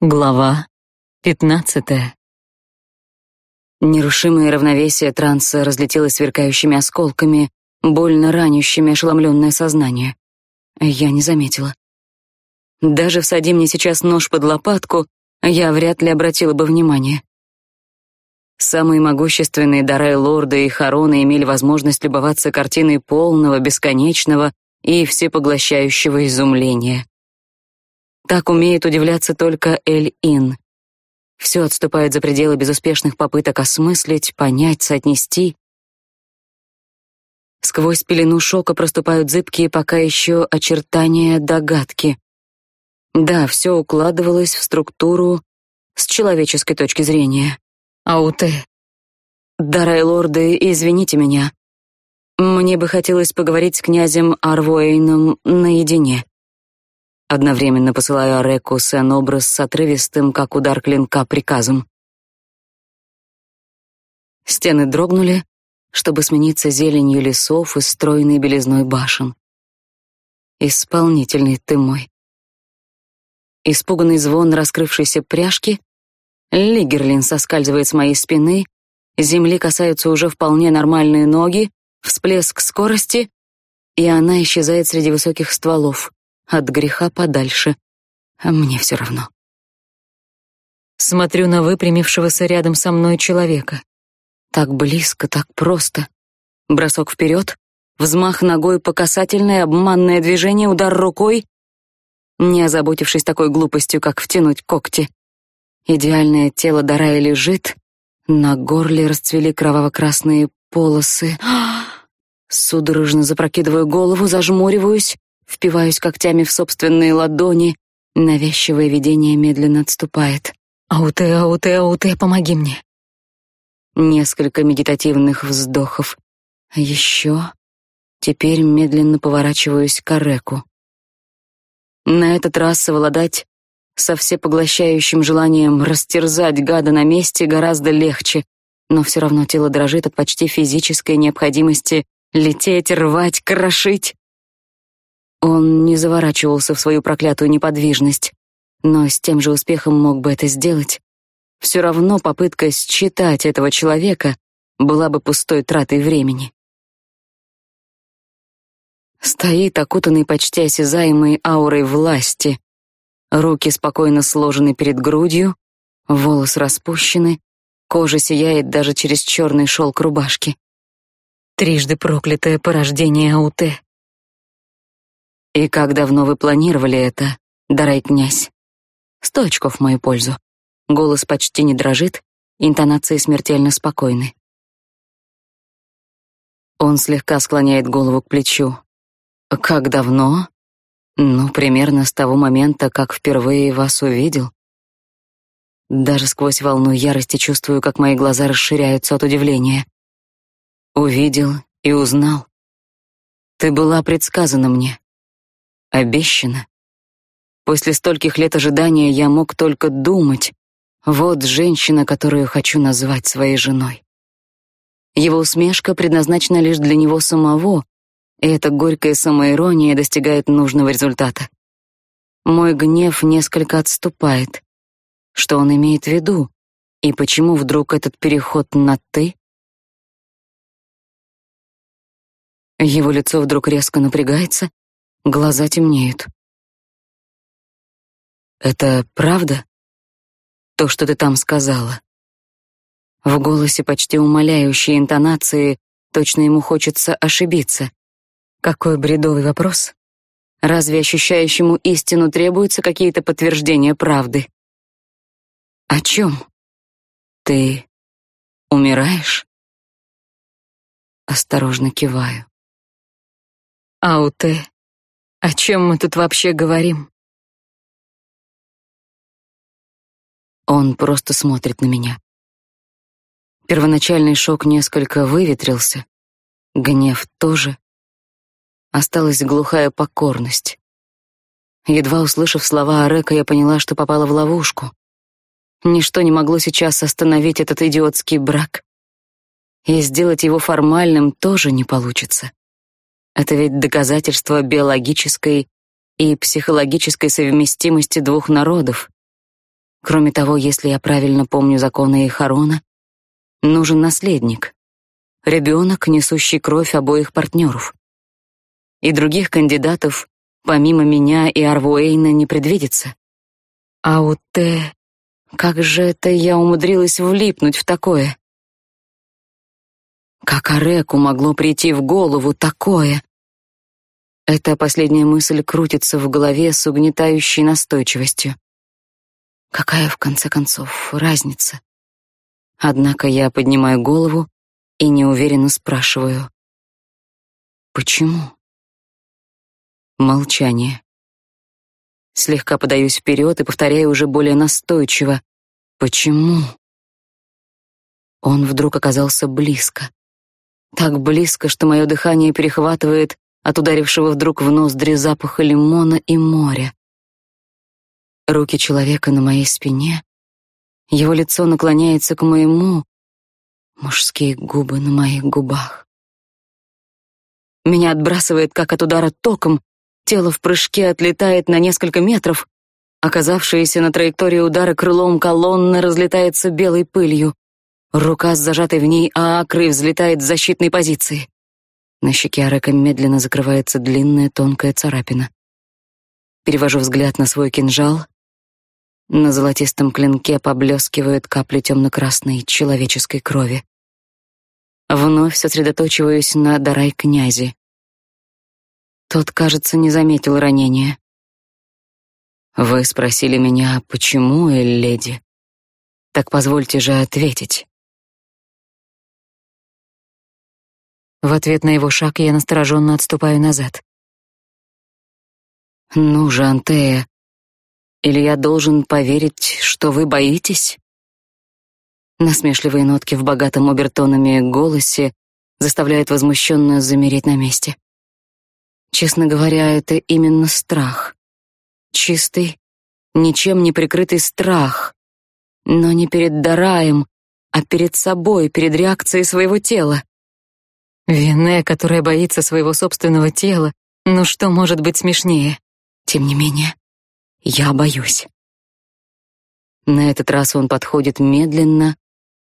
Глава пятнадцатая. Нерушимое равновесие транса разлетелось сверкающими осколками, больно ранящими ошеломленное сознание. Я не заметила. Даже всади мне сейчас нож под лопатку, я вряд ли обратила бы внимание. Самые могущественные дары лорда и Харона имели возможность любоваться картиной полного, бесконечного и всепоглощающего изумления. Так умеет удивляться только Эль-Ин. Все отступает за пределы безуспешных попыток осмыслить, понять, соотнести. Сквозь пелену шока проступают зыбкие пока еще очертания догадки. Да, все укладывалось в структуру с человеческой точки зрения. Ауте. Дарай лорды, извините меня. Мне бы хотелось поговорить с князем Арвуэйном наедине. Одновременно посылаю Ареку сен-образ с отрывистым, как удар клинка, приказом. Стены дрогнули, чтобы смениться зеленью лесов и стройной белизной башен. Исполнительный ты мой. Испуганный звон раскрывшейся пряжки, Лигерлин соскальзывает с моей спины, земли касаются уже вполне нормальные ноги, всплеск скорости, и она исчезает среди высоких стволов от греха подальше. А мне все равно. Смотрю на выпрямившегося рядом со мной человека. Так близко, так просто. Бросок вперед, взмах ногой по касательной, обманное движение, удар рукой, не озаботившись такой глупостью, как втянуть когти. Идеальное тело Дарая лежит, на горле расцвели кроваво-красные полосы. Судорожно запрокидываю голову, зажмуриваюсь, впиваюсь когтями в собственные ладони. Навязчивое видение медленно отступает. «Ауте, ауте, ауте, помоги мне!» Несколько медитативных вздохов. Еще. Теперь медленно поворачиваюсь к Ареку. На этот раз совладать со всепоглощающим желанием растерзать гада на месте гораздо легче, но все равно тело дрожит от почти физической необходимости лететь, рвать, крошить. Он не заворачивался в свою проклятую неподвижность, но с тем же успехом мог бы это сделать. Все равно попытка считать этого человека была бы пустой тратой времени. Стоит окутанный почти осязаемой аурой власти. Руки спокойно сложены перед грудью, волосы распущены, кожа сияет даже через черный шелк рубашки. Трижды проклятое порождение Ауте. И как давно вы планировали это, дарай князь? Сто очков в мою пользу. Голос почти не дрожит, интонации смертельно спокойны. Он слегка склоняет голову к плечу. Как давно? Ну, примерно с того момента, как впервые вас увидел. Даже сквозь волну ярости чувствую, как мои глаза расширяются от удивления. Увидел и узнал. Ты была предсказана мне обещано. После стольких лет ожидания я мог только думать, вот женщина, которую хочу назвать своей женой. Его усмешка предназначена лишь для него самого, и эта горькая самоирония достигает нужного результата. Мой гнев несколько отступает. Что он имеет в виду? И почему вдруг этот переход на «ты»? Его лицо вдруг резко напрягается, Глаза темнеют. Это правда? То, что ты там сказала? В голосе почти умоляющие интонации, точно ему хочется ошибиться. Какой бредовый вопрос? Разве ощущающему истину требуются какие-то подтверждения правды? О чем? Ты умираешь? Осторожно киваю. Ауте о чем мы тут вообще говорим? Он просто смотрит на меня. Первоначальный шок несколько выветрился, гнев тоже. Осталась глухая покорность. Едва услышав слова Арека, я поняла, что попала в ловушку. Ничто не могло сейчас остановить этот идиотский брак. И сделать его формальным тоже не получится. Это ведь доказательство биологической и психологической совместимости двух народов. Кроме того, если я правильно помню законы Ихарона, нужен наследник, ребенок, несущий кровь обоих партнеров. И других кандидатов, помимо меня и Арвуэйна, не предвидится. А у Т... Как же это я умудрилась влипнуть в такое? Как Ареку могло прийти в голову такое? Эта последняя мысль крутится в голове с угнетающей настойчивостью. Какая, в конце концов, разница? Однако я поднимаю голову и неуверенно спрашиваю. Почему? Молчание. Слегка подаюсь вперед и повторяю уже более настойчиво. Почему? Он вдруг оказался близко. Так близко, что мое дыхание перехватывает от ударившего вдруг в ноздри запаха лимона и моря. Руки человека на моей спине, его лицо наклоняется к моему, мужские губы на моих губах. Меня отбрасывает, как от удара током, тело в прыжке отлетает на несколько метров, оказавшееся на траектории удара крылом колонны разлетается белой пылью. Рука с зажатой в ней аакрой взлетает с защитной позиции. На щеке Арека медленно закрывается длинная тонкая царапина. Перевожу взгляд на свой кинжал. На золотистом клинке поблескивают капли темно-красной человеческой крови. Вновь сосредоточиваюсь на Дарай князе. Тот, кажется, не заметил ранения. Вы спросили меня, почему, леди? Так позвольте же ответить. В ответ на его шаг я настороженно отступаю назад. «Ну же, Антея, или я должен поверить, что вы боитесь?» Насмешливые нотки в богатом обертонами голосе заставляют возмущенно замереть на месте. Честно говоря, это именно страх. Чистый, ничем не прикрытый страх. Но не перед Дараем, а перед собой, перед реакцией своего тела. Вене, которая боится своего собственного тела, ну что может быть смешнее? Тем не менее, я боюсь. На этот раз он подходит медленно,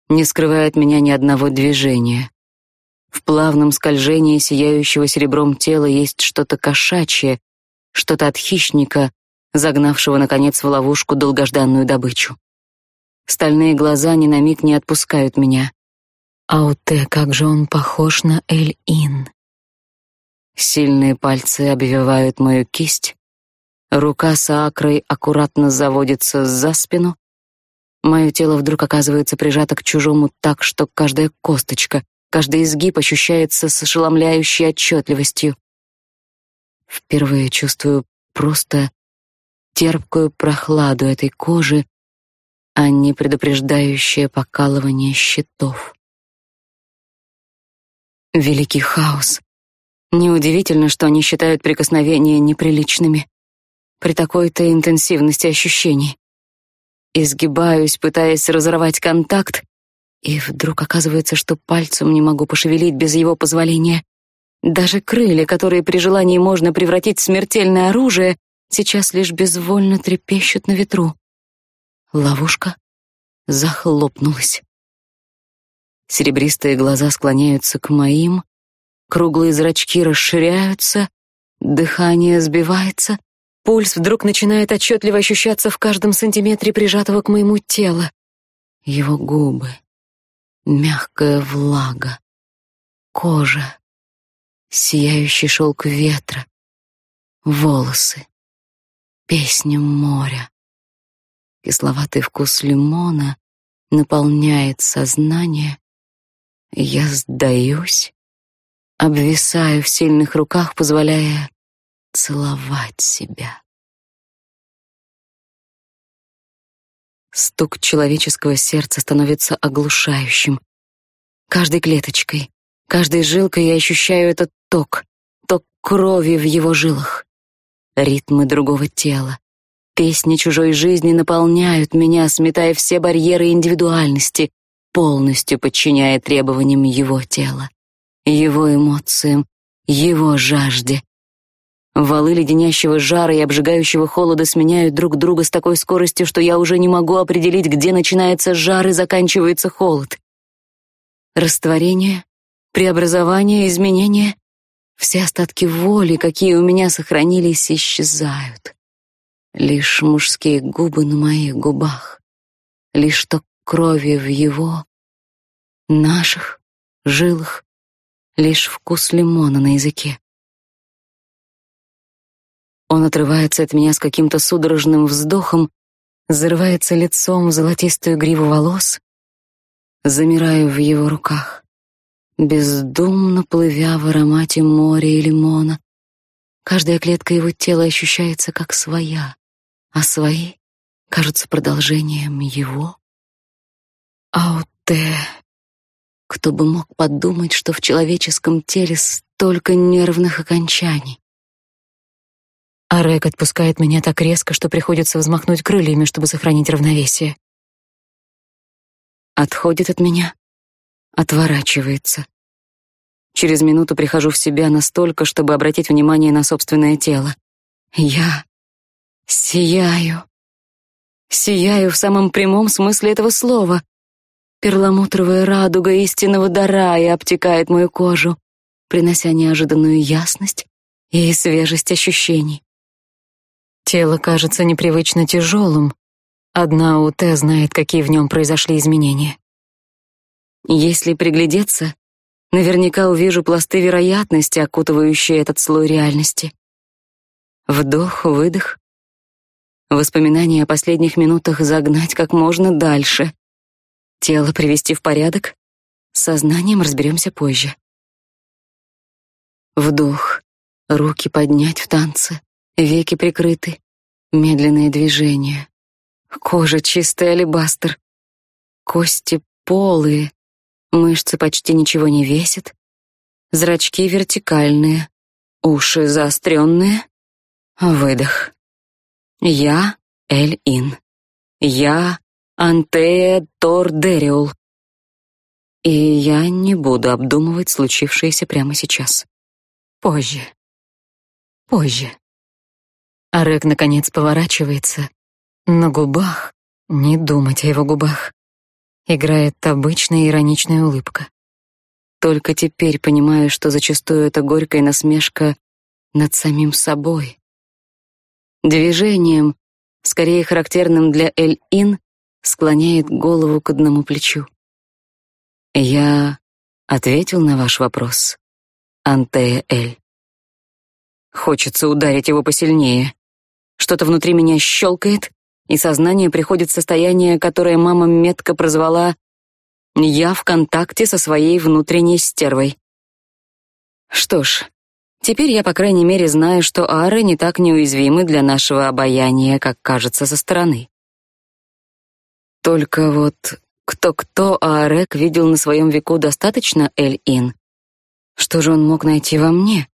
не скрывая от меня ни одного движения. В плавном скольжении сияющего серебром тела есть что-то кошачье, что-то от хищника, загнавшего наконец в ловушку долгожданную добычу. Стальные глаза ни на миг не отпускают меня. Ауте, как же он похож на Эль-Ин. Сильные пальцы обвивают мою кисть. Рука с акрой аккуратно заводится за спину. Мое тело вдруг оказывается прижато к чужому так, что каждая косточка, каждый изгиб ощущается с ошеломляющей отчетливостью. Впервые чувствую просто терпкую прохладу этой кожи, а не предупреждающее покалывание щитов. Великий хаос. Неудивительно, что они считают прикосновения неприличными. При такой-то интенсивности ощущений. Изгибаюсь, пытаясь разорвать контакт, и вдруг оказывается, что пальцем не могу пошевелить без его позволения. Даже крылья, которые при желании можно превратить в смертельное оружие, сейчас лишь безвольно трепещут на ветру. Ловушка захлопнулась. Серебристые глаза склоняются к моим, круглые зрачки расширяются, дыхание сбивается, пульс вдруг начинает отчетливо ощущаться в каждом сантиметре прижатого к моему телу. Его губы, мягкая влага, кожа, сияющий шелк ветра, волосы, песня моря. Кисловатый вкус лимона наполняет сознание, я сдаюсь, обвисаю в сильных руках, позволяя целовать себя. Стук человеческого сердца становится оглушающим. Каждой клеточкой, каждой жилкой я ощущаю этот ток, ток крови в его жилах. Ритмы другого тела, песни чужой жизни наполняют меня, сметая все барьеры индивидуальности, полностью подчиняя требованиям его тела, его эмоциям, его жажде. Валы леденящего жара и обжигающего холода сменяют друг друга с такой скоростью, что я уже не могу определить, где начинается жар и заканчивается холод. Растворение, преобразование, изменение — все остатки воли, какие у меня сохранились, исчезают. Лишь мужские губы на моих губах, лишь ток крови в его, наших, жилах, лишь вкус лимона на языке. Он отрывается от меня с каким-то судорожным вздохом, зарывается лицом в золотистую гриву волос, замираю в его руках, бездумно плывя в аромате моря и лимона. Каждая клетка его тела ощущается как своя, а свои кажутся продолжением его. Ауте. Кто бы мог подумать, что в человеческом теле столько нервных окончаний. А Рэг отпускает меня так резко, что приходится взмахнуть крыльями, чтобы сохранить равновесие. Отходит от меня, отворачивается. Через минуту прихожу в себя настолько, чтобы обратить внимание на собственное тело. Я сияю. Сияю в самом прямом смысле этого слова. Перламутровая радуга истинного дара и обтекает мою кожу, принося неожиданную ясность и свежесть ощущений. Тело кажется непривычно тяжелым. Одна УТ знает, какие в нем произошли изменения. Если приглядеться, наверняка увижу пласты вероятности, окутывающие этот слой реальности. Вдох, выдох. Воспоминания о последних минутах загнать как можно дальше. Тело привести в порядок. С сознанием разберемся позже. Вдох. Руки поднять в танце. Веки прикрыты, медленные движения. Кожа чистая алебастр. Кости полые, мышцы почти ничего не весят. Зрачки вертикальные, уши заостренные. Выдох. Я Эль-Ин. Я Антея Тордериул. И я не буду обдумывать случившееся прямо сейчас. Позже. Позже. Арек наконец поворачивается. На губах, не думать о его губах, играет обычная ироничная улыбка. Только теперь понимаю, что зачастую это горькая насмешка над самим собой. Движением, скорее характерным для Эль-Ин, склоняет голову к одному плечу. Я ответил на ваш вопрос, Антея Эль. Хочется ударить его посильнее. Что-то внутри меня щелкает, и сознание приходит в состояние, которое мама метко прозвала «я в контакте со своей внутренней стервой». Что ж, теперь я, по крайней мере, знаю, что ары не так неуязвимы для нашего обаяния, как кажется со стороны. Только вот кто-кто, а Арек видел на своем веку достаточно Эль-Ин. Что же он мог найти во мне?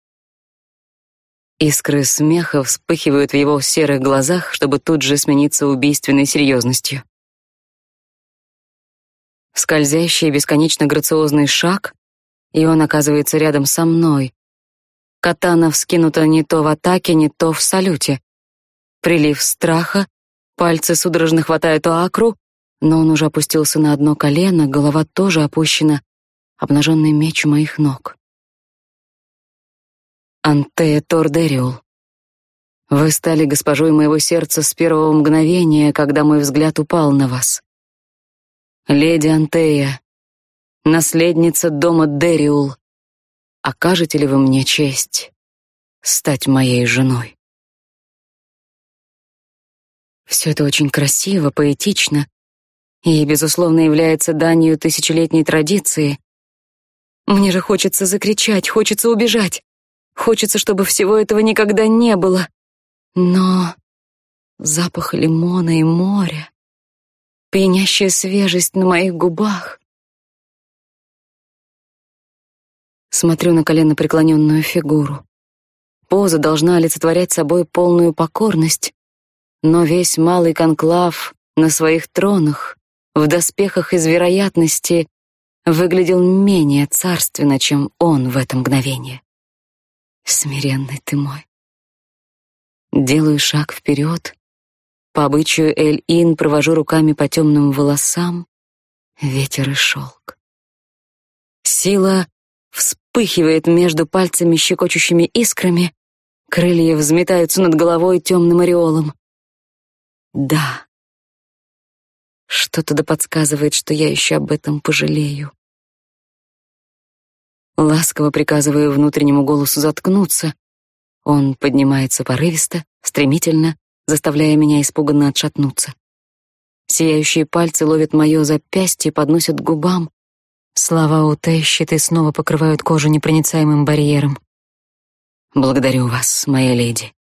Искры смеха вспыхивают в его серых глазах, чтобы тут же смениться убийственной серьезностью. Скользящий бесконечно грациозный шаг, и он оказывается рядом со мной. Катана вскинута не то в атаке, не то в салюте. Прилив страха, пальцы судорожно хватают Акру, но он уже опустился на одно колено, голова тоже опущена, обнаженный меч у моих ног. Антея Тордериул. Вы стали госпожой моего сердца с первого мгновения, когда мой взгляд упал на вас. Леди Антея, наследница дома Дериул, окажете ли вы мне честь стать моей женой? Все это очень красиво, поэтично и, безусловно, является данью тысячелетней традиции. Мне же хочется закричать, хочется убежать. Хочется, чтобы всего этого никогда не было. Но запах лимона и моря, пьянящая свежесть на моих губах. Смотрю на колено преклоненную фигуру. Поза должна олицетворять собой полную покорность, но весь малый конклав на своих тронах, в доспехах из вероятности, выглядел менее царственно, чем он в это мгновение. Смиренный ты мой, Делаю шаг вперед. По обычаю Эль-Ин провожу руками по темным волосам. Ветер и шелк. Сила вспыхивает между пальцами щекочущими искрами, крылья взметаются над головой темным ореолом. Да. Что-то да подсказывает, что я еще об этом пожалею. Ласково приказываю внутреннему голосу заткнуться. Он поднимается порывисто, стремительно, заставляя меня испуганно отшатнуться. Сияющие пальцы ловят мое запястье, подносят к губам. Слова Уте щиты снова покрывают кожу непроницаемым барьером. Благодарю вас, моя леди.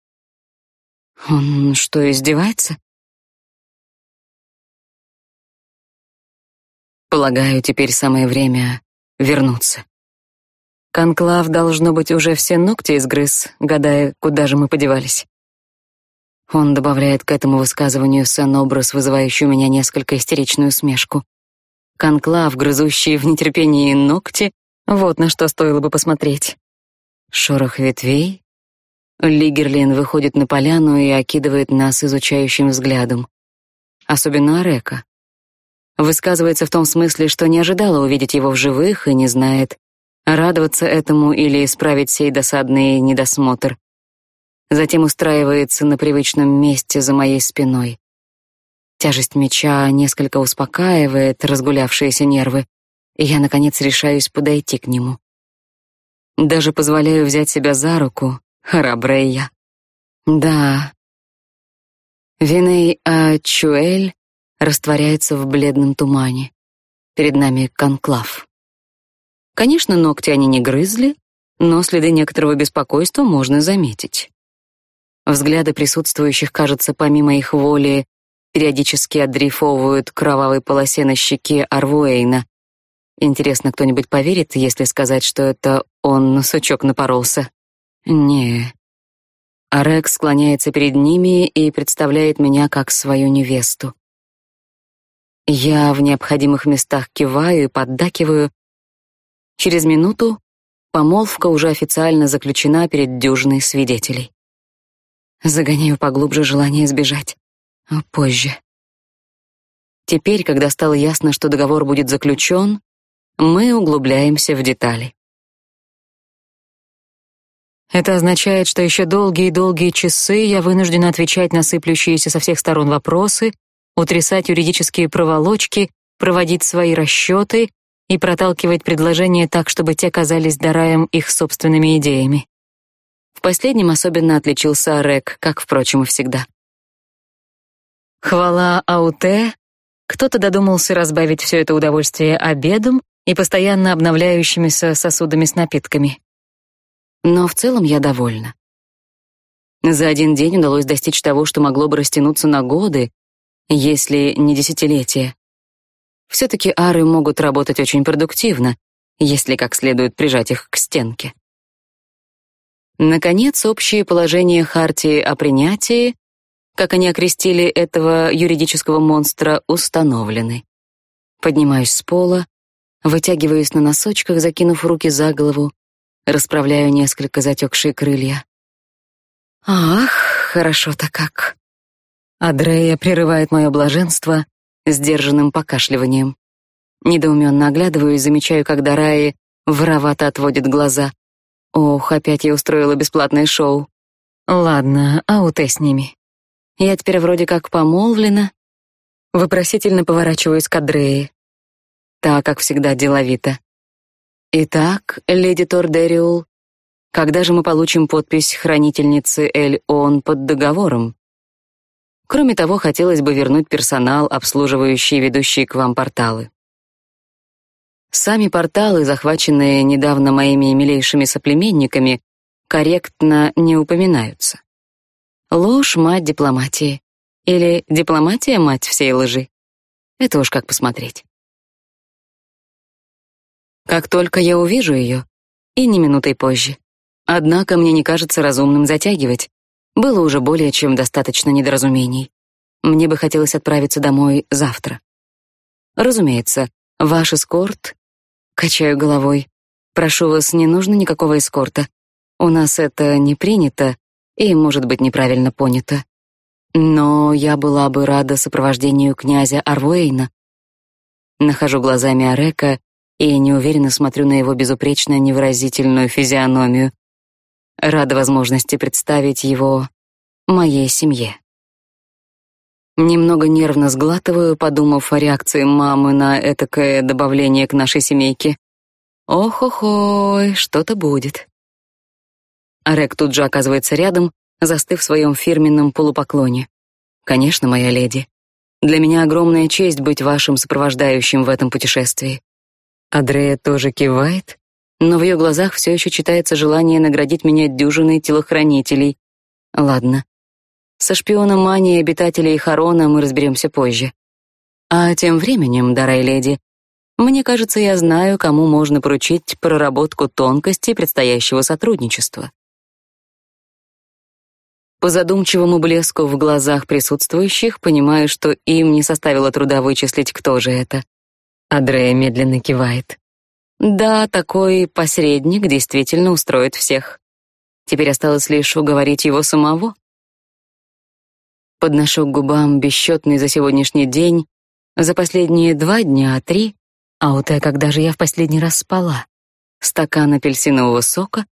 Он что, издевается? Полагаю, теперь самое время вернуться. Конклав, должно быть, уже все ногти изгрыз, гадая, куда же мы подевались. Он добавляет к этому высказыванию сон-образ, вызывающий у меня несколько истеричную смешку. Конклав, грызущий в нетерпении ногти, вот на что стоило бы посмотреть. Шорох ветвей. Лигерлин выходит на поляну и окидывает нас изучающим взглядом. Особенно Арека. Высказывается в том смысле, что не ожидала увидеть его в живых и не знает, радоваться этому или исправить сей досадный недосмотр. Затем устраивается на привычном месте за моей спиной. Тяжесть меча несколько успокаивает разгулявшиеся нервы, и я, наконец, решаюсь подойти к нему. Даже позволяю взять себя за руку, храбрая я. Да. Виней Ачуэль растворяется в бледном тумане. Перед нами конклав. Конечно, ногти они не грызли, но следы некоторого беспокойства можно заметить. Взгляды присутствующих, кажется, помимо их воли, периодически отдрейфовывают к кровавой полосе на щеке Арвуэйна. Интересно, кто-нибудь поверит, если сказать, что это он на сучок напоролся? Не. Арек склоняется перед ними и представляет меня как свою невесту. Я в необходимых местах киваю и поддакиваю. Через минуту помолвка уже официально заключена перед дюжиной свидетелей. Загоняю поглубже желание сбежать. А позже. Теперь, когда стало ясно, что договор будет заключен, мы углубляемся в детали. Это означает, что еще долгие-долгие часы я вынуждена отвечать на сыплющиеся со всех сторон вопросы утрясать юридические проволочки, проводить свои расчеты и проталкивать предложения так, чтобы те казались дараем их собственными идеями. В последнем особенно отличился Рек, как, впрочем, и всегда. Хвала Ауте, кто-то додумался разбавить все это удовольствие обедом и постоянно обновляющимися сосудами с напитками. Но в целом я довольна. За один день удалось достичь того, что могло бы растянуться на годы, если не десятилетия. Все-таки ары могут работать очень продуктивно, если как следует прижать их к стенке. Наконец, общие положения Хартии о принятии, как они окрестили этого юридического монстра, установлены. Поднимаюсь с пола, вытягиваюсь на носочках, закинув руки за голову, расправляю несколько затекшие крылья. Ах, хорошо-то как. Адрея прерывает мое блаженство сдержанным покашливанием. Недоуменно оглядываюсь, замечаю, как Дараи воровато отводит глаза. Ох, опять я устроила бесплатное шоу. Ладно, ауте с ними. Я теперь вроде как помолвлена. Вопросительно поворачиваюсь к Адрее. Так, как всегда, деловито. Итак, леди Тордериул, когда же мы получим подпись хранительницы Эль-Он под договором? Кроме того, хотелось бы вернуть персонал, обслуживающий ведущие к вам порталы. Сами порталы, захваченные недавно моими милейшими соплеменниками, корректно не упоминаются. Ложь — мать дипломатии. Или дипломатия — мать всей лжи. Это уж как посмотреть. Как только я увижу ее, и не минутой позже. Однако мне не кажется разумным затягивать. Было уже более чем достаточно недоразумений. Мне бы хотелось отправиться домой завтра. Разумеется, ваш эскорт... Качаю головой. Прошу вас, не нужно никакого эскорта. У нас это не принято. и может быть неправильно понято. Но я была бы рада сопровождению князя Арвейна. Нахожу глазами Арека и неуверенно смотрю на его безупречно невыразительную физиономию. Рада возможности представить его моей семье. Немного нервно сглатываю, подумав о реакции мамы на этакое добавление к нашей семейке. Ох-охой, что-то будет. Арек тут же оказывается рядом, застыв в своем фирменном полупоклоне. Конечно, моя леди. Для меня огромная честь быть вашим сопровождающим в этом путешествии. Адрея тоже кивает, но в ее глазах все еще читается желание наградить меня дюжиной телохранителей. Ладно, со шпионом Мани и обитателей Харона мы разберемся позже. А тем временем, дарай леди, мне кажется, я знаю, кому можно поручить проработку тонкостей предстоящего сотрудничества. По задумчивому блеску в глазах присутствующих понимаю, что им не составило труда вычислить, кто же это. Адрея медленно кивает. Да, такой посредник действительно устроит всех. Теперь осталось лишь уговорить его самого. Подношу к губам бесчетный за сегодняшний день, за последние два дня, а три, а вот и когда же я в последний раз спала, стакан апельсинового сока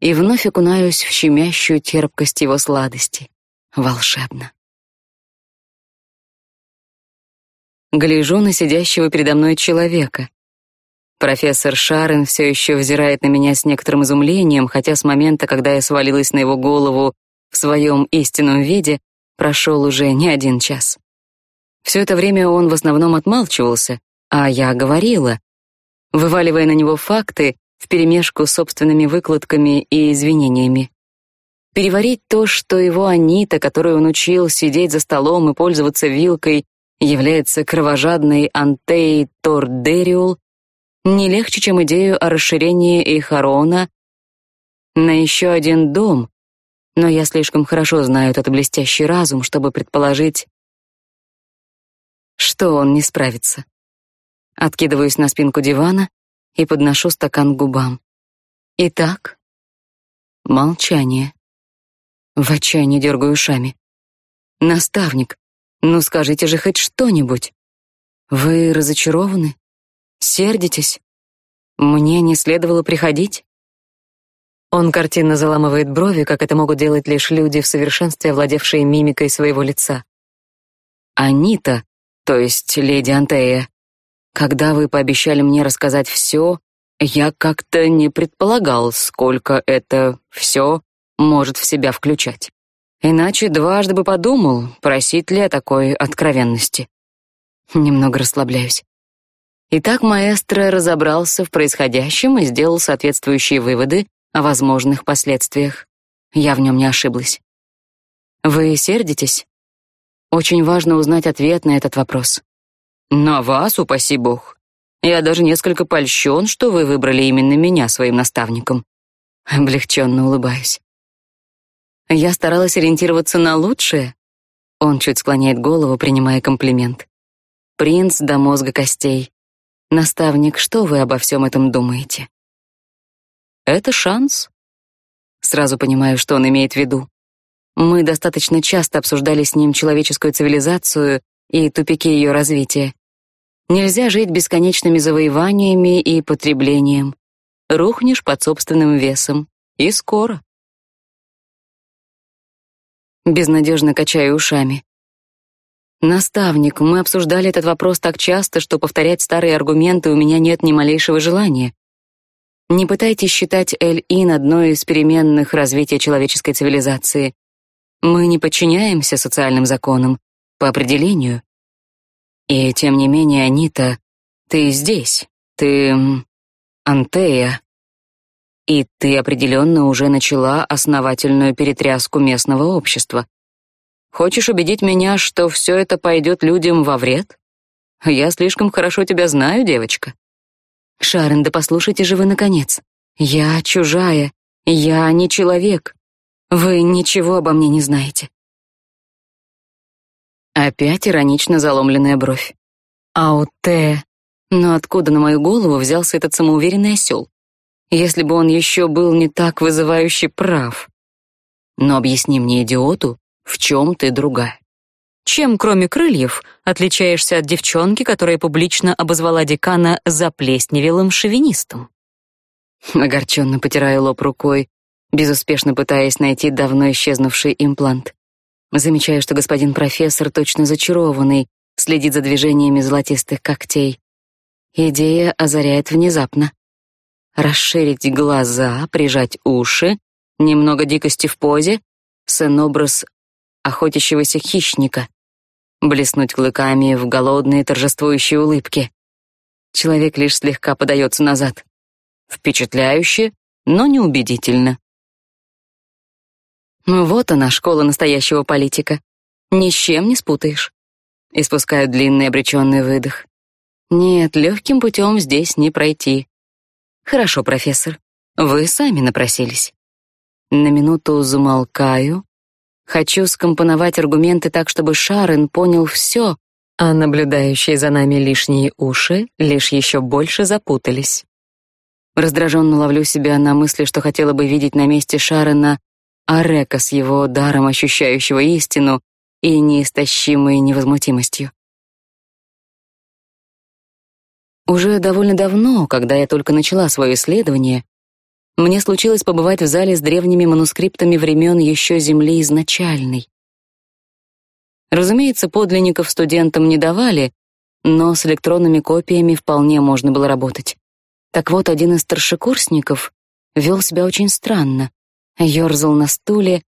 и вновь окунаюсь в щемящую терпкость его сладости. Волшебно. Гляжу на сидящего передо мной человека. Профессор Шарен все еще взирает на меня с некоторым изумлением, хотя с момента, когда я свалилась на его голову в своем истинном виде, Прошел уже не один час. Все это время он в основном отмалчивался, а я говорила, вываливая на него факты вперемешку с собственными выкладками и извинениями. Переварить то, что его Анита, которую он учил сидеть за столом и пользоваться вилкой, является кровожадной Антеей Тордериул, не легче, чем идею о расширении Эйхарона на еще один дом, но я слишком хорошо знаю этот блестящий разум, чтобы предположить, что он не справится. Откидываюсь на спинку дивана и подношу стакан к губам. Итак, молчание. В отчаянии дергаю ушами. Наставник, ну скажите же хоть что-нибудь. Вы разочарованы? Сердитесь? Мне не следовало приходить? Он картинно заламывает брови, как это могут делать лишь люди в совершенстве, владевшие мимикой своего лица. Анита, то есть леди Антея, когда вы пообещали мне рассказать все, я как-то не предполагал, сколько это все может в себя включать. Иначе дважды бы подумал, просить ли о такой откровенности. Немного расслабляюсь. Итак, маэстро разобрался в происходящем и сделал соответствующие выводы, о возможных последствиях. Я в нем не ошиблась. Вы сердитесь? Очень важно узнать ответ на этот вопрос. На вас, упаси бог. Я даже несколько польщен, что вы выбрали именно меня своим наставником. Облегченно улыбаюсь. Я старалась ориентироваться на лучшее. Он чуть склоняет голову, принимая комплимент. Принц до мозга костей. Наставник, что вы обо всем этом думаете? Это шанс. Сразу понимаю, что он имеет в виду. Мы достаточно часто обсуждали с ним человеческую цивилизацию и тупики ее развития. Нельзя жить бесконечными завоеваниями и потреблением. Рухнешь под собственным весом. И скоро. Безнадежно качаю ушами. Наставник, мы обсуждали этот вопрос так часто, что повторять старые аргументы у меня нет ни малейшего желания. Не пытайтесь считать Эль-Ин одной из переменных развития человеческой цивилизации. Мы не подчиняемся социальным законам по определению. И тем не менее, Анита, ты здесь, ты Антея. И ты определенно уже начала основательную перетряску местного общества. Хочешь убедить меня, что все это пойдет людям во вред? Я слишком хорошо тебя знаю, девочка. Шарен, да послушайте же вы наконец. Я чужая, я не человек. Вы ничего обо мне не знаете. Опять иронично заломленная бровь. Ауте. Но откуда на мою голову взялся этот самоуверенный осел? Если бы он еще был не так вызывающе прав. Но объясни мне, идиоту, в чем ты другая? Чем, кроме крыльев, отличаешься от девчонки, которая публично обозвала декана заплесневелым шовинистом? Огорченно потирая лоб рукой, безуспешно пытаясь найти давно исчезнувший имплант. Замечаю, что господин профессор, точно зачарованный, следит за движениями золотистых когтей. Идея озаряет внезапно. Расширить глаза, прижать уши, немного дикости в позе, сын-образ охотящегося хищника, блеснуть клыками в голодные торжествующие улыбки. Человек лишь слегка подается назад. Впечатляюще, но неубедительно. Ну вот она, школа настоящего политика. Ни с чем не спутаешь. Испускаю длинный обреченный выдох. Нет, легким путем здесь не пройти. Хорошо, профессор, вы сами напросились. На минуту замолкаю. Хочу скомпоновать аргументы так, чтобы Шарен понял все, а наблюдающие за нами лишние уши лишь еще больше запутались. Раздраженно ловлю себя на мысли, что хотела бы видеть на месте Шарена Арека с его даром ощущающего истину и неистощимой невозмутимостью. Уже довольно давно, когда я только начала свое исследование, мне случилось побывать в зале с древними манускриптами времен еще Земли изначальной. Разумеется, подлинников студентам не давали, но с электронными копиями вполне можно было работать. Так вот, один из старшекурсников вел себя очень странно ерзал на стуле,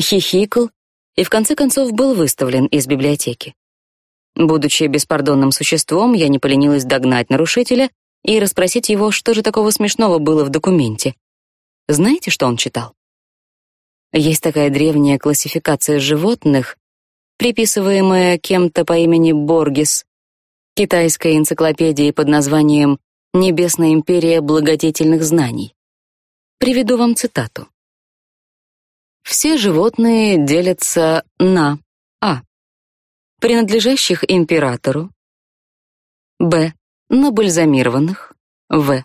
хихикал и в конце концов был выставлен из библиотеки. Будучи беспардонным существом, я не поленилась догнать нарушителя и расспросить его, что же такого смешного было в документе. Знаете, что он читал? Есть такая древняя классификация животных, приписываемая кем-то по имени Боргес, китайской энциклопедии под названием «Небесная империя благодетельных знаний». Приведу вам цитату. Все животные делятся на а. принадлежащих императору, б. набальзамированных, в.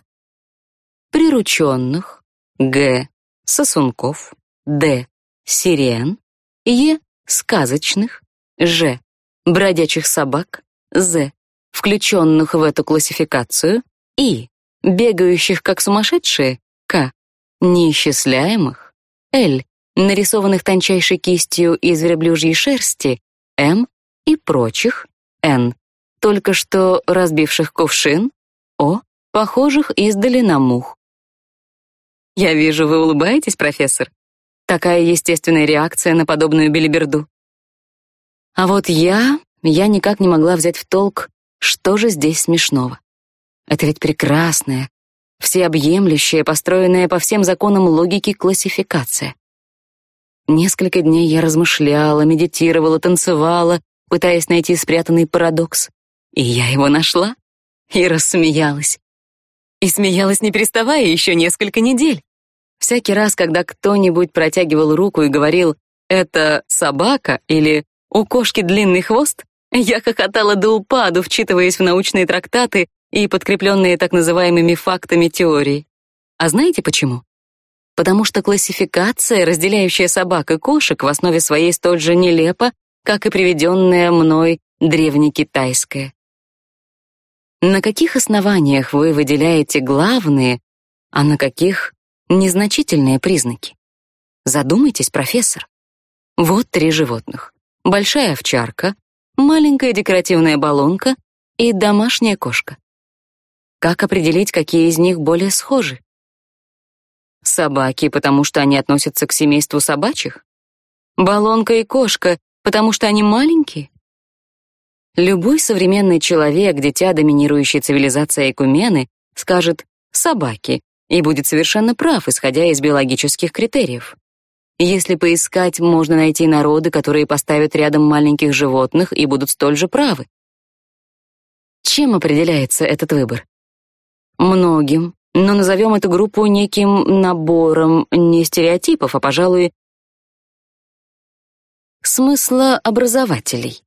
прирученных, г. сосунков, д. сирен, е. сказочных, ж. бродячих собак, з. включенных в эту классификацию, и. бегающих как сумасшедшие, к. неисчисляемых, л нарисованных тончайшей кистью из верблюжьей шерсти, М, и прочих, Н, только что разбивших кувшин, О, похожих издали на мух. Я вижу, вы улыбаетесь, профессор. Такая естественная реакция на подобную белиберду. А вот я, я никак не могла взять в толк, что же здесь смешного. Это ведь прекрасная, всеобъемлющая, построенная по всем законам логики классификация. Несколько дней я размышляла, медитировала, танцевала, пытаясь найти спрятанный парадокс. И я его нашла и рассмеялась. И смеялась, не переставая, еще несколько недель. Всякий раз, когда кто-нибудь протягивал руку и говорил «это собака» или «у кошки длинный хвост», я хохотала до упаду, вчитываясь в научные трактаты и подкрепленные так называемыми фактами теории. А знаете почему? потому что классификация, разделяющая собак и кошек, в основе своей столь же нелепа, как и приведенная мной древнекитайская. На каких основаниях вы выделяете главные, а на каких — незначительные признаки? Задумайтесь, профессор. Вот три животных. Большая овчарка, маленькая декоративная баллонка и домашняя кошка. Как определить, какие из них более схожи? Собаки, потому что они относятся к семейству собачьих? Баллонка и кошка, потому что они маленькие? Любой современный человек, дитя доминирующей цивилизации Экумены, скажет «собаки» и будет совершенно прав, исходя из биологических критериев. Если поискать, можно найти народы, которые поставят рядом маленьких животных и будут столь же правы. Чем определяется этот выбор? Многим, но назовем эту группу неким набором не стереотипов, а, пожалуй, смысла образователей.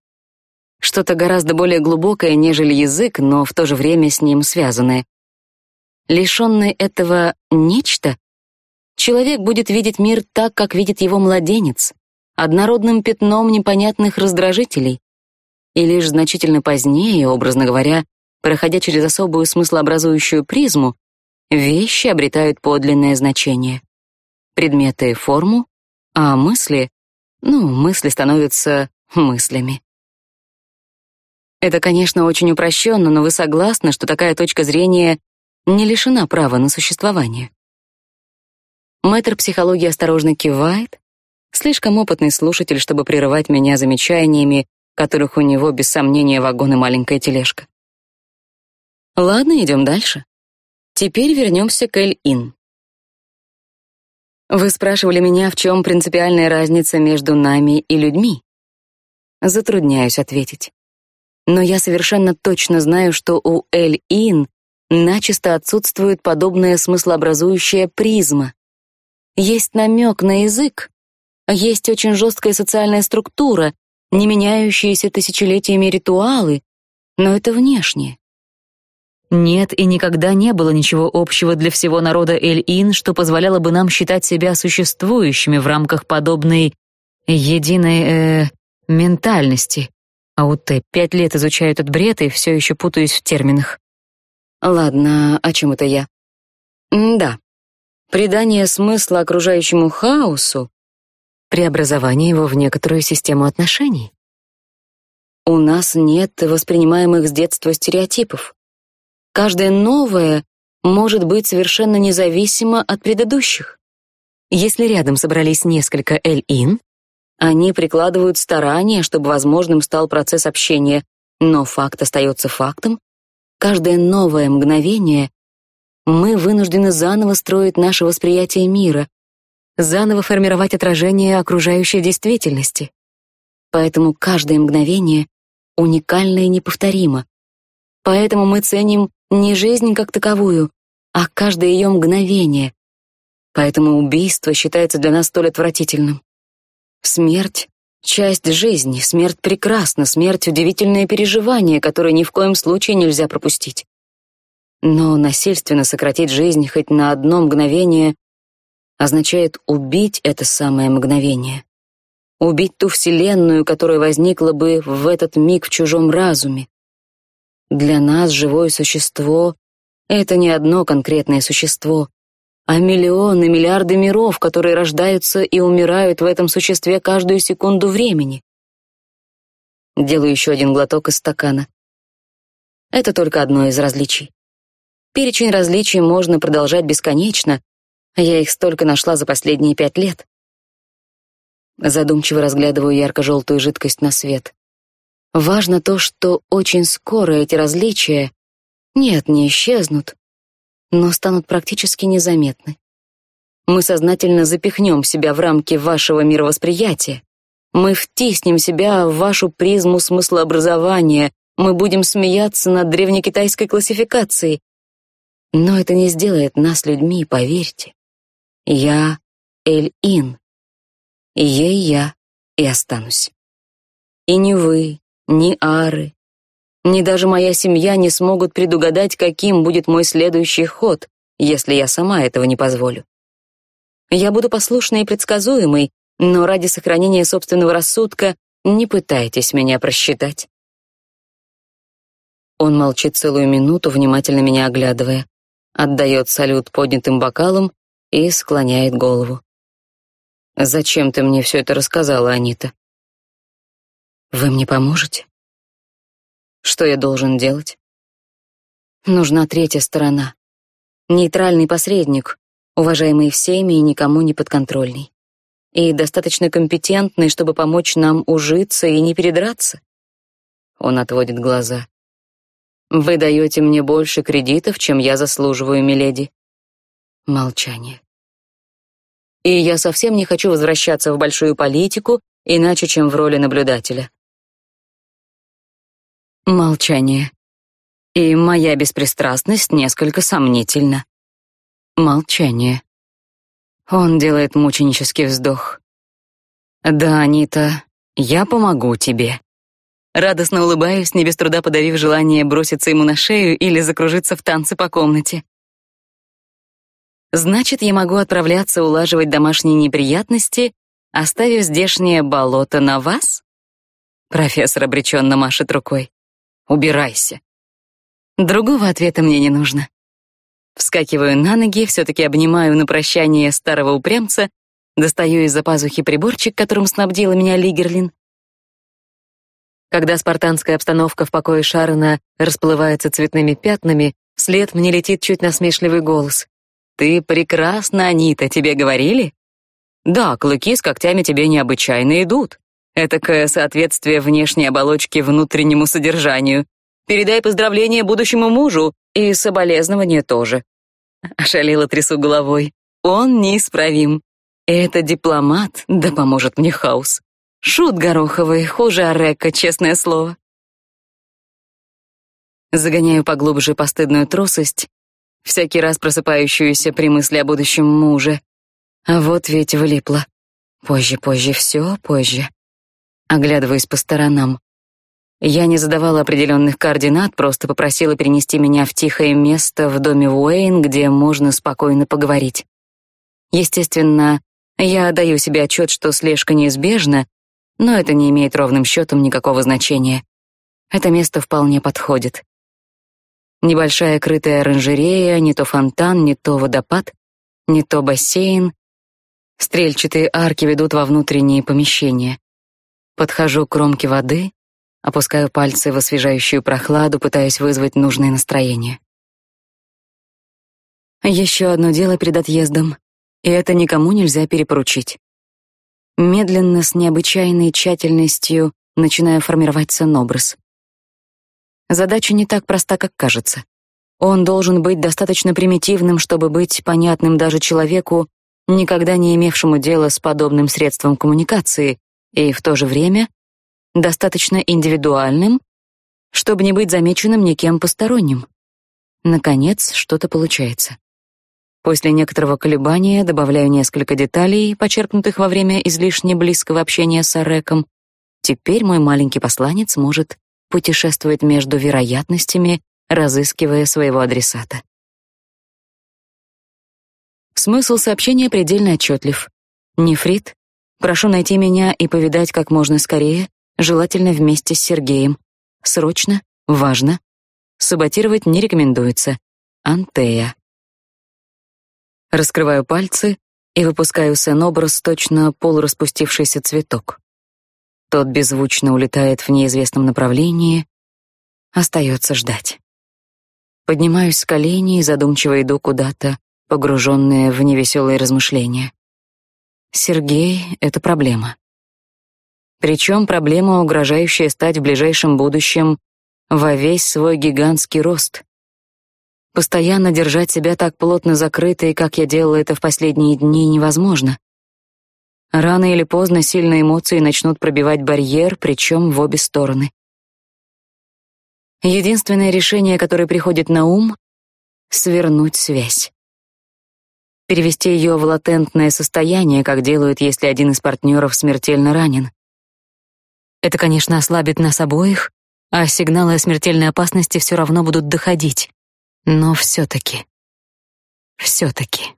Что-то гораздо более глубокое, нежели язык, но в то же время с ним связанное. Лишенный этого нечто, человек будет видеть мир так, как видит его младенец, однородным пятном непонятных раздражителей. И лишь значительно позднее, образно говоря, проходя через особую смыслообразующую призму, вещи обретают подлинное значение. Предметы — форму, а мысли, ну, мысли становятся мыслями. Это, конечно, очень упрощенно, но вы согласны, что такая точка зрения не лишена права на существование? Мэтр психологии осторожно кивает, слишком опытный слушатель, чтобы прерывать меня замечаниями, которых у него, без сомнения, вагон и маленькая тележка. Ладно, идем дальше. Теперь вернемся к Эль-Ин. Вы спрашивали меня, в чем принципиальная разница между нами и людьми. Затрудняюсь ответить. Но я совершенно точно знаю, что у Эль-Ин начисто отсутствует подобная смыслообразующая призма. Есть намек на язык, есть очень жесткая социальная структура, не меняющиеся тысячелетиями ритуалы, но это внешне. Нет и никогда не было ничего общего для всего народа Эль-Ин, что позволяло бы нам считать себя существующими в рамках подобной единой э, ментальности. А у Т пять лет изучаю этот бред и все еще путаюсь в терминах. Ладно, о чем это я? Да. Придание смысла окружающему хаосу, преобразование его в некоторую систему отношений. У нас нет воспринимаемых с детства стереотипов. Каждое новое может быть совершенно независимо от предыдущих. Если рядом собрались несколько Эль-Ин, они прикладывают старания, чтобы возможным стал процесс общения, но факт остается фактом. Каждое новое мгновение мы вынуждены заново строить наше восприятие мира, заново формировать отражение окружающей действительности. Поэтому каждое мгновение уникально и неповторимо. Поэтому мы ценим не жизнь как таковую, а каждое ее мгновение. Поэтому убийство считается для нас столь отвратительным. Смерть — часть жизни, смерть прекрасна, смерть — удивительное переживание, которое ни в коем случае нельзя пропустить. Но насильственно сократить жизнь хоть на одно мгновение означает убить это самое мгновение. Убить ту вселенную, которая возникла бы в этот миг в чужом разуме. Для нас живое существо — это не одно конкретное существо, а миллионы, миллиарды миров, которые рождаются и умирают в этом существе каждую секунду времени. Делаю еще один глоток из стакана. Это только одно из различий. Перечень различий можно продолжать бесконечно, я их столько нашла за последние пять лет. Задумчиво разглядываю ярко-желтую жидкость на свет. Важно то, что очень скоро эти различия, нет, не исчезнут, но станут практически незаметны. Мы сознательно запихнем себя в рамки вашего мировосприятия. Мы втиснем себя в вашу призму смыслообразования, мы будем смеяться над древнекитайской классификацией. Но это не сделает нас людьми, поверьте. Я Эль-Ин. Ей я и останусь. И ни вы, ни Ары, ни даже моя семья не смогут предугадать, каким будет мой следующий ход, если я сама этого не позволю. Я буду послушной и предсказуемой, но ради сохранения собственного рассудка не пытайтесь меня просчитать. Он молчит целую минуту, внимательно меня оглядывая, отдает салют поднятым бокалом и склоняет голову. «Зачем ты мне все это рассказала, Анита?» «Вы мне поможете?» Что я должен делать? Нужна третья сторона. Нейтральный посредник, уважаемый всеми и никому не подконтрольный. И достаточно компетентный, чтобы помочь нам ужиться и не передраться. Он отводит глаза. Вы даете мне больше кредитов, чем я заслуживаю, миледи. Молчание. И я совсем не хочу возвращаться в большую политику, иначе, чем в роли наблюдателя. Молчание. И моя беспристрастность несколько сомнительна. Молчание. Он делает мученический вздох. «Да, Анита, я помогу тебе». Радостно улыбаюсь, не без труда подавив желание броситься ему на шею или закружиться в танце по комнате. Значит, я могу отправляться улаживать домашние неприятности, оставив здешнее болото на вас? Профессор обреченно машет рукой. Убирайся. Другого ответа мне не нужно. Вскакиваю на ноги, все-таки обнимаю на прощание старого упрямца, достаю из-за пазухи приборчик, которым снабдила меня Лигерлин. Когда спартанская обстановка в покое Шарона расплывается цветными пятнами, вслед мне летит чуть насмешливый голос. «Ты прекрасна, Анита, тебе говорили?» «Да, клыки с когтями тебе необычайно идут. Этакое соответствие внешней оболочки внутреннему содержанию. Передай поздравления будущему мужу и соболезнования тоже». Ошалела трясу головой. «Он неисправим. Это дипломат, да поможет мне хаос. Шут гороховый, хуже Орека, честное слово». Загоняю поглубже постыдную трусость всякий раз просыпающуюся при мысли о будущем муже. А вот ведь влипла. Позже, позже, все позже. Оглядываюсь по сторонам. Я не задавала определенных координат, просто попросила перенести меня в тихое место в доме Уэйн, где можно спокойно поговорить. Естественно, я отдаю себе отчет, что слежка неизбежна, но это не имеет ровным счетом никакого значения. Это место вполне подходит. Небольшая крытая оранжерея, не то фонтан, не то водопад, не то бассейн. Стрельчатые арки ведут во внутренние помещения. Подхожу к кромке воды, опускаю пальцы в освежающую прохладу, пытаясь вызвать нужное настроение. Еще одно дело перед отъездом, и это никому нельзя перепоручить. Медленно, с необычайной тщательностью, начинаю формировать сон-образ. Задача не так проста, как кажется. Он должен быть достаточно примитивным, чтобы быть понятным даже человеку, никогда не имевшему дела с подобным средством коммуникации, и в то же время достаточно индивидуальным, чтобы не быть замеченным никем посторонним. Наконец, что-то получается. После некоторого колебания добавляю несколько деталей, почерпнутых во время излишне близкого общения с Ареком. Теперь мой маленький посланец может путешествует между вероятностями, разыскивая своего адресата. Смысл сообщения предельно отчетлив. Нефрит, прошу найти меня и повидать как можно скорее, желательно вместе с Сергеем. Срочно, важно. Саботировать не рекомендуется. Антея. Раскрываю пальцы и выпускаю сен-образ точно полураспустившийся цветок. Тот беззвучно улетает в неизвестном направлении. Остается ждать. Поднимаюсь с колени и задумчиво иду куда-то, погруженная в невеселые размышления. Сергей — это проблема. Причем проблема, угрожающая стать в ближайшем будущем во весь свой гигантский рост. Постоянно держать себя так плотно закрытой, как я делала это в последние дни, невозможно. Рано или поздно сильные эмоции начнут пробивать барьер, причем в обе стороны. Единственное решение, которое приходит на ум — свернуть связь. Перевести ее в латентное состояние, как делают, если один из партнеров смертельно ранен. Это, конечно, ослабит нас обоих, а сигналы о смертельной опасности все равно будут доходить. Но все-таки... Все-таки...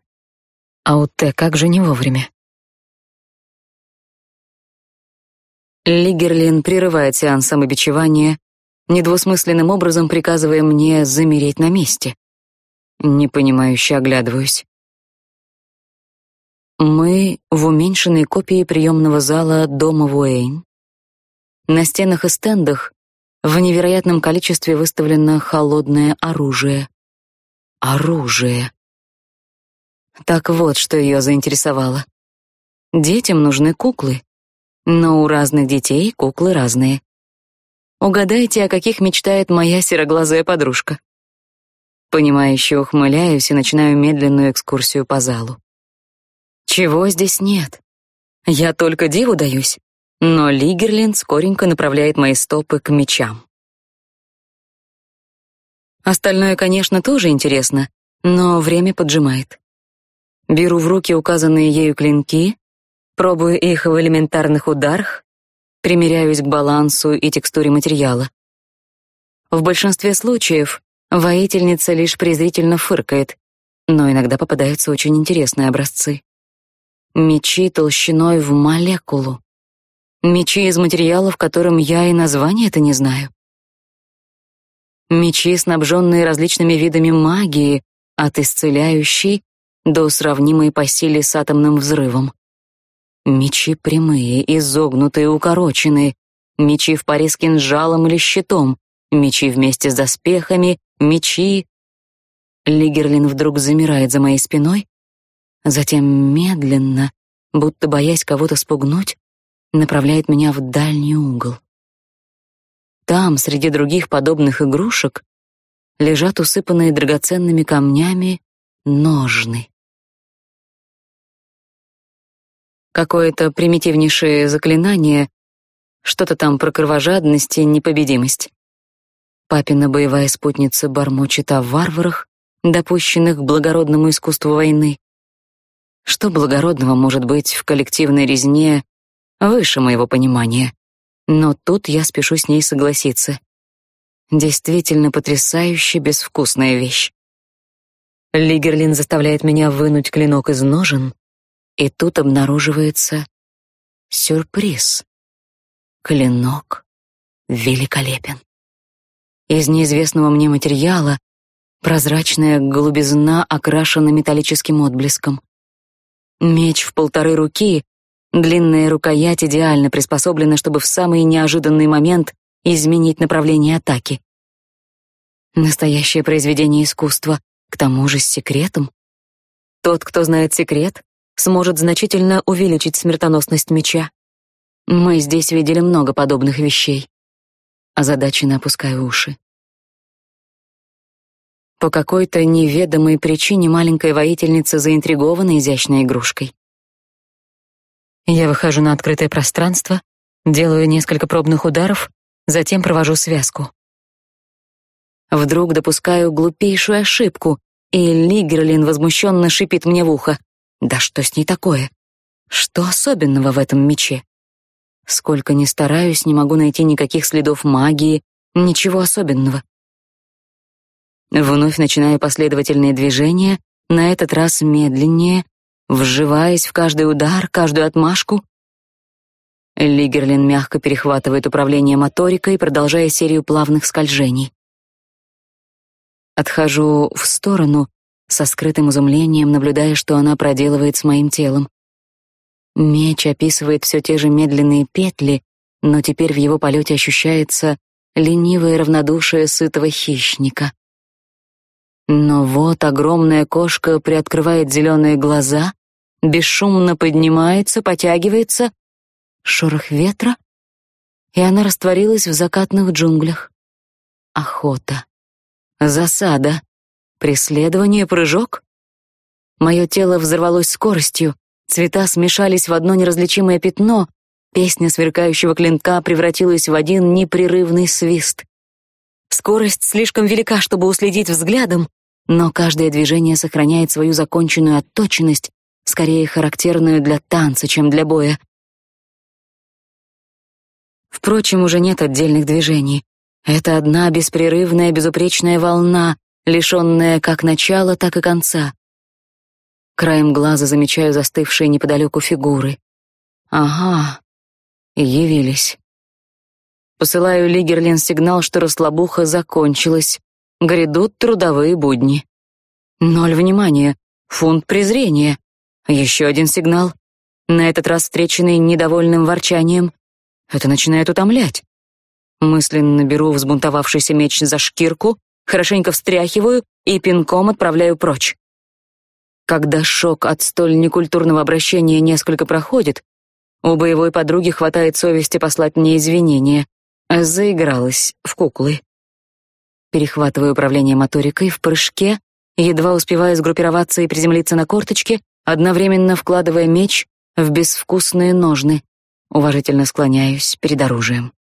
Ауте как же не вовремя. Лигерлин прерывает сеанс самобичевания, недвусмысленным образом приказывая мне замереть на месте. Непонимающе оглядываюсь. Мы в уменьшенной копии приемного зала дома Вуэйн. На стенах и стендах в невероятном количестве выставлено холодное оружие. Оружие. Так вот, что ее заинтересовало. Детям нужны куклы, но у разных детей куклы разные. Угадайте, о каких мечтает моя сероглазая подружка. Понимающе ухмыляюсь и начинаю медленную экскурсию по залу. Чего здесь нет? Я только диву даюсь, но Лигерлин скоренько направляет мои стопы к мечам. Остальное, конечно, тоже интересно, но время поджимает. Беру в руки указанные ею клинки, Пробую их в элементарных ударах, примеряюсь к балансу и текстуре материала. В большинстве случаев воительница лишь презрительно фыркает, но иногда попадаются очень интересные образцы. Мечи толщиной в молекулу. Мечи из материалов, которым я и название-то не знаю. Мечи, снабженные различными видами магии, от исцеляющей до сравнимой по силе с атомным взрывом. Мечи прямые, изогнутые, укороченные, мечи в паре с кинжалом или щитом, мечи вместе с доспехами, мечи... Лигерлин вдруг замирает за моей спиной, затем медленно, будто боясь кого-то спугнуть, направляет меня в дальний угол. Там, среди других подобных игрушек, лежат усыпанные драгоценными камнями ножны. Какое-то примитивнейшее заклинание, что-то там про кровожадность и непобедимость. Папина боевая спутница бормочет о варварах, допущенных к благородному искусству войны. Что благородного может быть в коллективной резне выше моего понимания? Но тут я спешу с ней согласиться. Действительно потрясающе безвкусная вещь. Лигерлин заставляет меня вынуть клинок из ножен, и тут обнаруживается сюрприз. Клинок великолепен. Из неизвестного мне материала прозрачная голубизна окрашена металлическим отблеском. Меч в полторы руки Длинная рукоять идеально приспособлена, чтобы в самый неожиданный момент изменить направление атаки. Настоящее произведение искусства, к тому же с секретом. Тот, кто знает секрет, сможет значительно увеличить смертоносность меча. Мы здесь видели много подобных вещей. Озадаченно опускаю уши. По какой-то неведомой причине маленькая воительница заинтригована изящной игрушкой. Я выхожу на открытое пространство, делаю несколько пробных ударов, затем провожу связку. Вдруг допускаю глупейшую ошибку, и Лигерлин возмущенно шипит мне в ухо. Да что с ней такое? Что особенного в этом мече? Сколько ни стараюсь, не могу найти никаких следов магии, ничего особенного. Вновь начинаю последовательные движения, на этот раз медленнее, вживаясь в каждый удар, каждую отмашку. Лигерлин мягко перехватывает управление моторикой, продолжая серию плавных скольжений. Отхожу в сторону, со скрытым изумлением, наблюдая, что она проделывает с моим телом. Меч описывает все те же медленные петли, но теперь в его полете ощущается ленивое равнодушие сытого хищника. Но вот огромная кошка приоткрывает зеленые глаза, бесшумно поднимается, потягивается, шорох ветра, и она растворилась в закатных джунглях. Охота. Засада. Преследование, прыжок. Мое тело взорвалось скоростью, цвета смешались в одно неразличимое пятно, песня сверкающего клинка превратилась в один непрерывный свист. Скорость слишком велика, чтобы уследить взглядом, но каждое движение сохраняет свою законченную отточенность, скорее характерную для танца, чем для боя. Впрочем, уже нет отдельных движений. Это одна беспрерывная безупречная волна, лишенная как начала, так и конца. Краем глаза замечаю застывшие неподалеку фигуры. Ага, явились. Посылаю Лигерлин сигнал, что расслабуха закончилась. Грядут трудовые будни. Ноль внимания, фунт презрения. Еще один сигнал. На этот раз встреченный недовольным ворчанием. Это начинает утомлять. Мысленно беру взбунтовавшийся меч за шкирку, хорошенько встряхиваю и пинком отправляю прочь. Когда шок от столь некультурного обращения несколько проходит, у боевой подруги хватает совести послать мне извинения. Заигралась в куклы. Перехватываю управление моторикой в прыжке, едва успеваю сгруппироваться и приземлиться на корточки, одновременно вкладывая меч в безвкусные ножны. Уважительно склоняюсь перед оружием.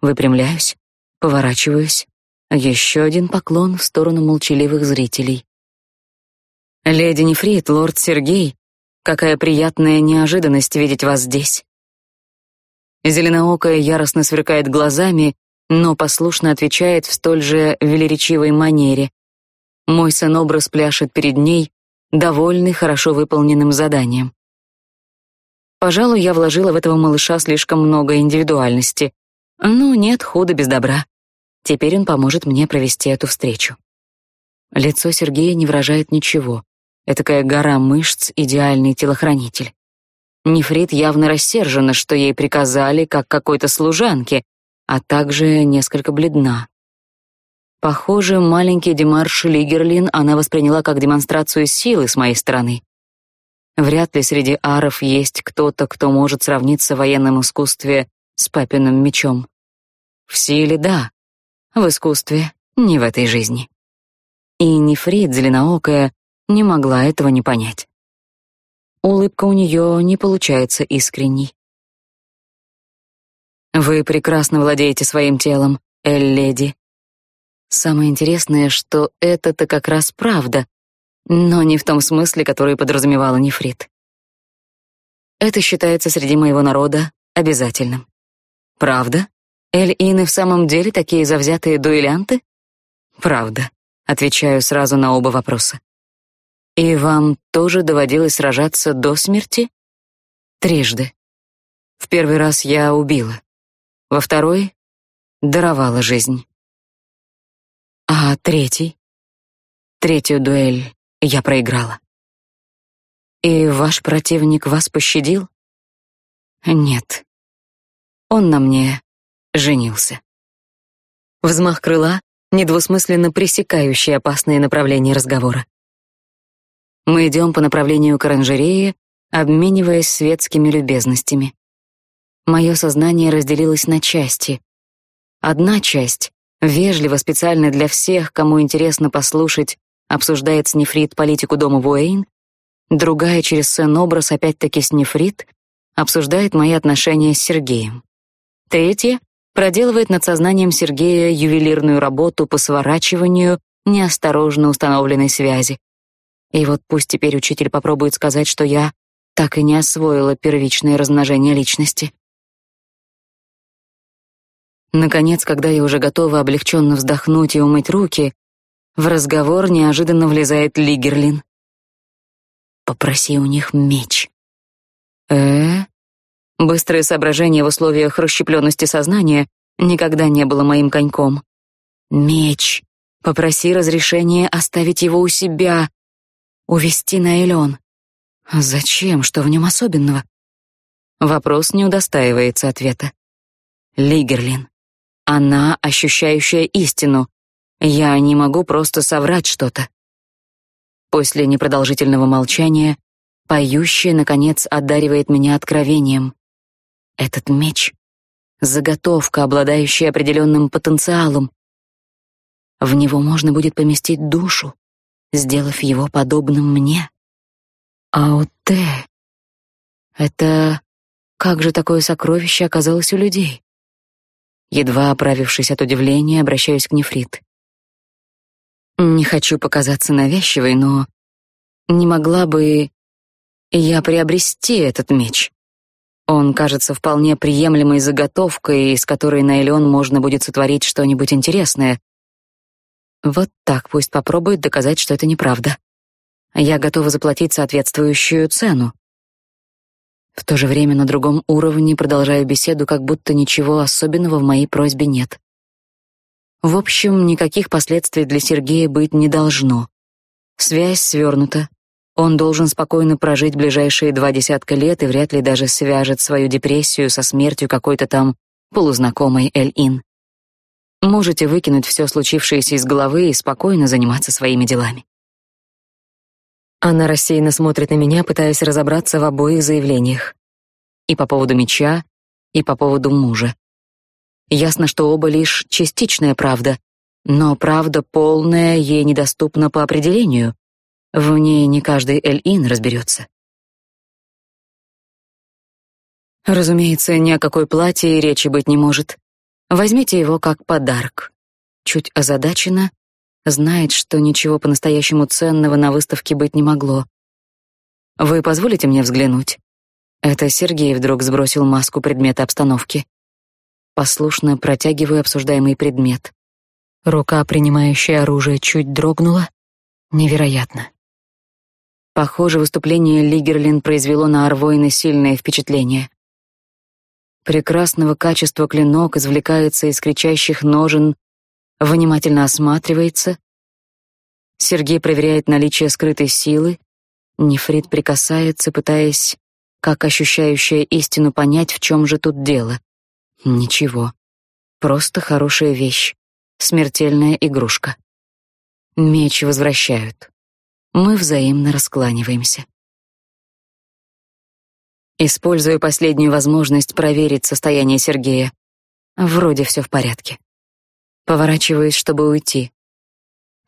Выпрямляюсь, поворачиваюсь. Еще один поклон в сторону молчаливых зрителей. «Леди Нефрит, лорд Сергей, какая приятная неожиданность видеть вас здесь». Зеленоокая яростно сверкает глазами, но послушно отвечает в столь же велеречивой манере. Мой сын-образ пляшет перед ней, довольный хорошо выполненным заданием. Пожалуй, я вложила в этого малыша слишком много индивидуальности. Ну, нет худа без добра. Теперь он поможет мне провести эту встречу. Лицо Сергея не выражает ничего. Этакая гора мышц, идеальный телохранитель. Нефрит явно рассержена, что ей приказали, как какой-то служанке, а также несколько бледна. Похоже, маленький Демарш Лигерлин она восприняла как демонстрацию силы с моей стороны. Вряд ли среди аров есть кто-то, кто может сравниться в военном искусстве с папиным мечом. В силе — да, в искусстве — не в этой жизни. И Нефрит, зеленоокая, не могла этого не понять. Улыбка у нее не получается искренней. Вы прекрасно владеете своим телом, Эль-леди. Самое интересное, что это-то как раз правда, но не в том смысле, который подразумевала Нефрит. Это считается среди моего народа обязательным. Правда? Эль-ины в самом деле такие завзятые дуэлянты? Правда. Отвечаю сразу на оба вопроса. И вам тоже доводилось сражаться до смерти? Трижды. В первый раз я убила. Во второй даровала жизнь. А третий? Третью дуэль я проиграла. И ваш противник вас пощадил? Нет. Он на мне женился. Взмах крыла, недвусмысленно пресекающий опасные направления разговора. Мы идем по направлению к оранжерее, обмениваясь светскими любезностями. Мое сознание разделилось на части. Одна часть, вежливо специально для всех, кому интересно послушать, обсуждает с Нефрит политику дома Вуэйн, другая через сцен-образ опять-таки с Нефрит обсуждает мои отношения с Сергеем. Третья проделывает над сознанием Сергея ювелирную работу по сворачиванию неосторожно установленной связи. И вот пусть теперь учитель попробует сказать, что я так и не освоила первичное размножение личности. Наконец, когда я уже готова облегченно вздохнуть и умыть руки, в разговор неожиданно влезает Лигерлин. «Попроси у них меч». «Э?» Быстрое соображение в условиях расщепленности сознания никогда не было моим коньком. «Меч. Попроси разрешения оставить его у себя», увести на Элеон. Зачем? Что в нем особенного? Вопрос не удостаивается ответа. Лигерлин. Она, ощущающая истину. Я не могу просто соврать что-то. После непродолжительного молчания поющая, наконец, одаривает меня откровением. Этот меч — заготовка, обладающая определенным потенциалом. В него можно будет поместить душу, сделав его подобным мне. Ауте. Это как же такое сокровище оказалось у людей? Едва оправившись от удивления, обращаюсь к Нефрит. Не хочу показаться навязчивой, но не могла бы я приобрести этот меч? Он кажется вполне приемлемой заготовкой, из которой на Элеон можно будет сотворить что-нибудь интересное, вот так пусть попробует доказать, что это неправда. Я готова заплатить соответствующую цену. В то же время на другом уровне продолжаю беседу, как будто ничего особенного в моей просьбе нет. В общем, никаких последствий для Сергея быть не должно. Связь свернута. Он должен спокойно прожить ближайшие два десятка лет и вряд ли даже свяжет свою депрессию со смертью какой-то там полузнакомой Эль-Ин. Можете выкинуть все случившееся из головы и спокойно заниматься своими делами. Она рассеянно смотрит на меня, пытаясь разобраться в обоих заявлениях. И по поводу меча, и по поводу мужа. Ясно, что оба лишь частичная правда, но правда полная ей недоступна по определению. В ней не каждый Эль-Ин разберется. Разумеется, ни о какой платье и речи быть не может. Возьмите его как подарок. Чуть озадачена, знает, что ничего по-настоящему ценного на выставке быть не могло. Вы позволите мне взглянуть? Это Сергей вдруг сбросил маску предмета обстановки. Послушно протягиваю обсуждаемый предмет. Рука, принимающая оружие, чуть дрогнула. Невероятно. Похоже, выступление Лигерлин произвело на Арвойна сильное впечатление. Прекрасного качества клинок извлекается из кричащих ножен, внимательно осматривается. Сергей проверяет наличие скрытой силы. Нефрит прикасается, пытаясь, как ощущающая истину, понять, в чем же тут дело. Ничего. Просто хорошая вещь. Смертельная игрушка. Меч возвращают. Мы взаимно раскланиваемся. Использую последнюю возможность проверить состояние Сергея. Вроде все в порядке. Поворачиваюсь, чтобы уйти.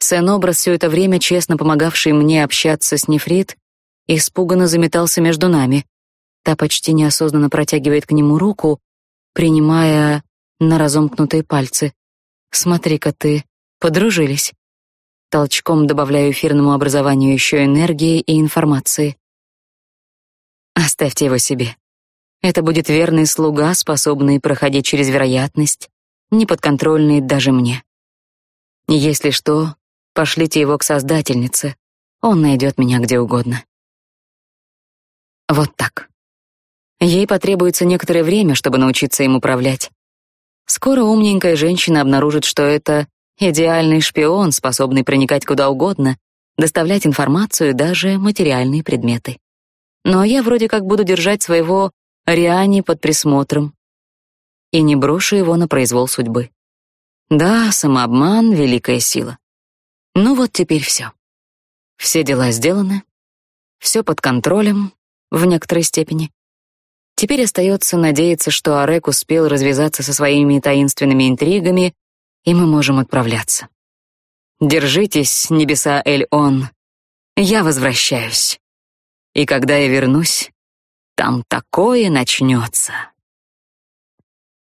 Сэн-образ все это время, честно помогавший мне общаться с Нефрит, испуганно заметался между нами. Та почти неосознанно протягивает к нему руку, принимая на разомкнутые пальцы. «Смотри-ка ты, подружились». Толчком добавляю эфирному образованию еще энергии и информации. Оставьте его себе. Это будет верный слуга, способный проходить через вероятность, неподконтрольный даже мне. Если что, пошлите его к Создательнице. Он найдет меня где угодно. Вот так. Ей потребуется некоторое время, чтобы научиться им управлять. Скоро умненькая женщина обнаружит, что это идеальный шпион, способный проникать куда угодно, доставлять информацию, даже материальные предметы. Но я вроде как буду держать своего Риани под присмотром и не брошу его на произвол судьбы. Да, самообман — великая сила. Ну вот теперь все. Все дела сделаны, все под контролем в некоторой степени. Теперь остается надеяться, что Арек успел развязаться со своими таинственными интригами, и мы можем отправляться. Держитесь, небеса Эль-Он. Я возвращаюсь. И когда я вернусь, там такое начнется.